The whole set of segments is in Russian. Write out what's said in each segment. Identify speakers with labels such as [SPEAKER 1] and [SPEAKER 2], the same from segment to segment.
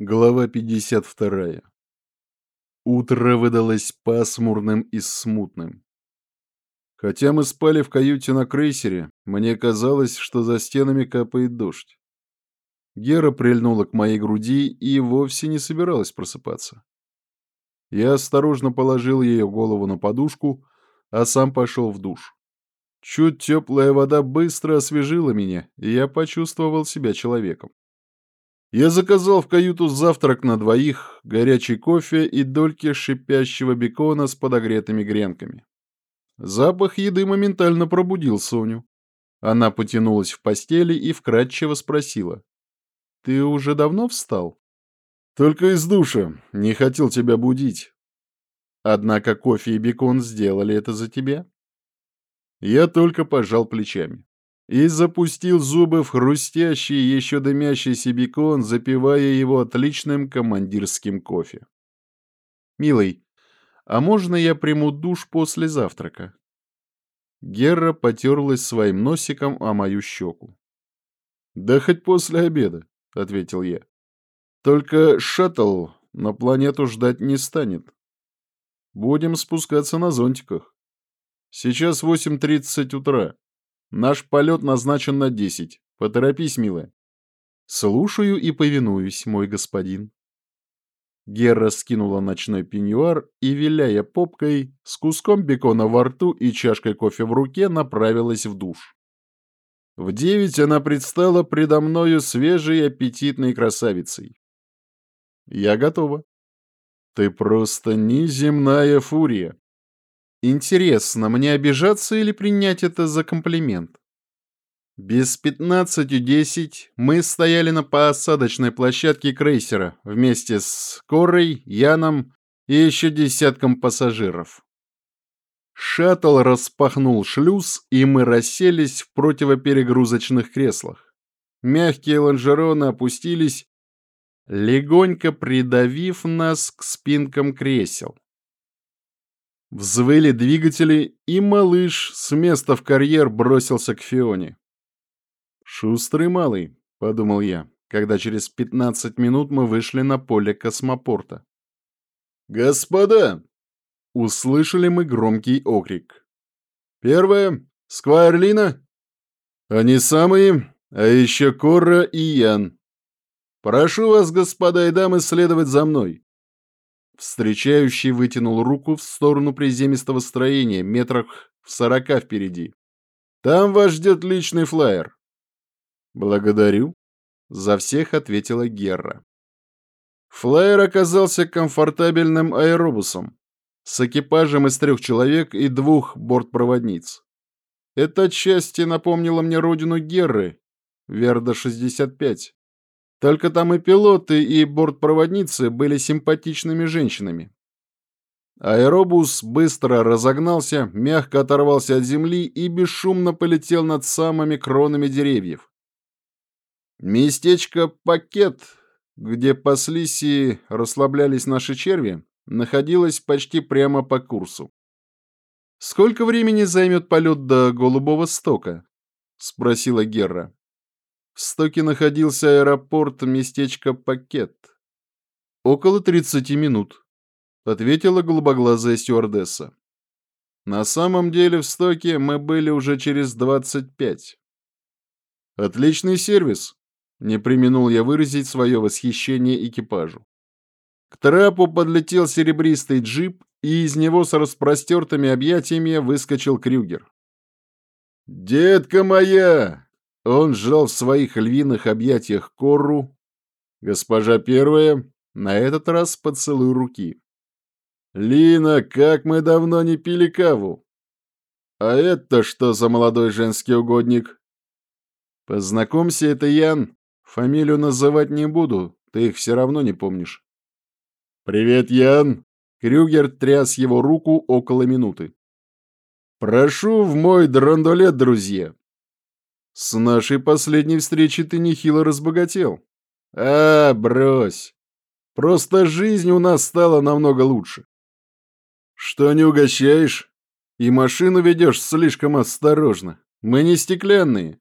[SPEAKER 1] Глава 52. Утро выдалось пасмурным и смутным. Хотя мы спали в каюте на крейсере, мне казалось, что за стенами капает дождь. Гера прильнула к моей груди и вовсе не собиралась просыпаться. Я осторожно положил ее голову на подушку, а сам пошел в душ. Чуть теплая вода быстро освежила меня, и я почувствовал себя человеком. Я заказал в каюту завтрак на двоих, горячий кофе и дольки шипящего бекона с подогретыми гренками. Запах еды моментально пробудил Соню. Она потянулась в постели и вкратчиво спросила. «Ты уже давно встал?» «Только из душа. Не хотел тебя будить». «Однако кофе и бекон сделали это за тебя?» Я только пожал плечами и запустил зубы в хрустящий, еще дымящийся бекон, запивая его отличным командирским кофе. «Милый, а можно я приму душ после завтрака?» Герра потерлась своим носиком о мою щеку. «Да хоть после обеда», — ответил я. «Только шаттл на планету ждать не станет. Будем спускаться на зонтиках. Сейчас 8.30 утра. Наш полет назначен на десять. Поторопись, милая. Слушаю и повинуюсь, мой господин. Герра скинула ночной пеньюар и, виляя попкой, с куском бекона во рту и чашкой кофе в руке, направилась в душ. В девять она предстала предо мною свежей аппетитной красавицей. Я готова. Ты просто неземная фурия. Интересно, мне обижаться или принять это за комплимент? Без пятнадцати десять мы стояли на посадочной площадке крейсера вместе с Корой, Яном и еще десятком пассажиров. Шаттл распахнул шлюз, и мы расселись в противоперегрузочных креслах. Мягкие лонжероны опустились, легонько придавив нас к спинкам кресел. Взвыли двигатели, и малыш с места в карьер бросился к Фионе. «Шустрый малый», — подумал я, когда через пятнадцать минут мы вышли на поле космопорта. «Господа!» — услышали мы громкий окрик. «Первое — Сквайрлина. Они самые, а еще Корра и Ян. Прошу вас, господа и дамы, следовать за мной. Встречающий вытянул руку в сторону приземистого строения, метрах в сорока впереди. «Там вас ждет личный флайер». «Благодарю», — за всех ответила Герра. Флайер оказался комфортабельным аэробусом с экипажем из трех человек и двух бортпроводниц. Это отчасти напомнило мне родину Герры, Верда-65. Только там и пилоты, и бортпроводницы были симпатичными женщинами. Аэробус быстро разогнался, мягко оторвался от земли и бесшумно полетел над самыми кронами деревьев. Местечко Пакет, где паслись и расслаблялись наши черви, находилось почти прямо по курсу. «Сколько времени займет полет до Голубого стока?» — спросила Герра. В стоке находился аэропорт местечко Пакет. «Около 30 минут», — ответила голубоглазая стюардесса. «На самом деле в стоке мы были уже через 25». «Отличный сервис», — не применул я выразить свое восхищение экипажу. К трапу подлетел серебристый джип, и из него с распростертыми объятиями выскочил Крюгер. «Детка моя!» Он сжал в своих львиных объятиях Корру. Госпожа первая, на этот раз поцелуй руки. «Лина, как мы давно не пили каву!» «А это что за молодой женский угодник?» «Познакомься, это Ян. Фамилию называть не буду, ты их все равно не помнишь». «Привет, Ян!» Крюгер тряс его руку около минуты. «Прошу в мой драндулет, друзья!» С нашей последней встречи ты нехило разбогател. А, брось. Просто жизнь у нас стала намного лучше. Что не угощаешь? И машину ведешь слишком осторожно. Мы не стеклянные.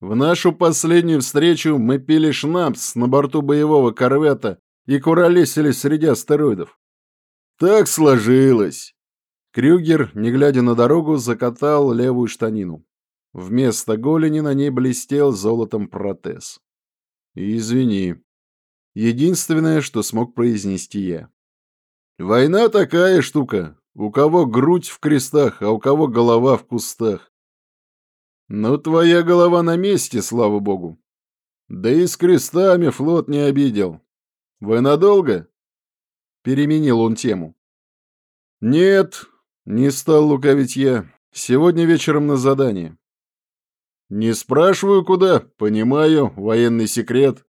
[SPEAKER 1] В нашу последнюю встречу мы пили шнапс на борту боевого корвета и куролесили среди астероидов. Так сложилось. Крюгер, не глядя на дорогу, закатал левую штанину. Вместо голени на ней блестел золотом протез. «Извини». Единственное, что смог произнести я. «Война такая штука. У кого грудь в крестах, а у кого голова в кустах. Но твоя голова на месте, слава богу. Да и с крестами флот не обидел. Вы надолго?» Переменил он тему. «Нет, не стал лукавить я. Сегодня вечером на задание. Не спрашиваю, куда, понимаю, военный секрет.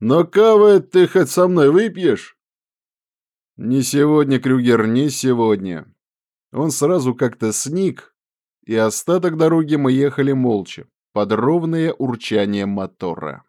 [SPEAKER 1] Но кавы ты хоть со мной выпьешь? Не сегодня, Крюгер, не сегодня. Он сразу как-то сник, и остаток дороги мы ехали молча, под ровное урчание мотора.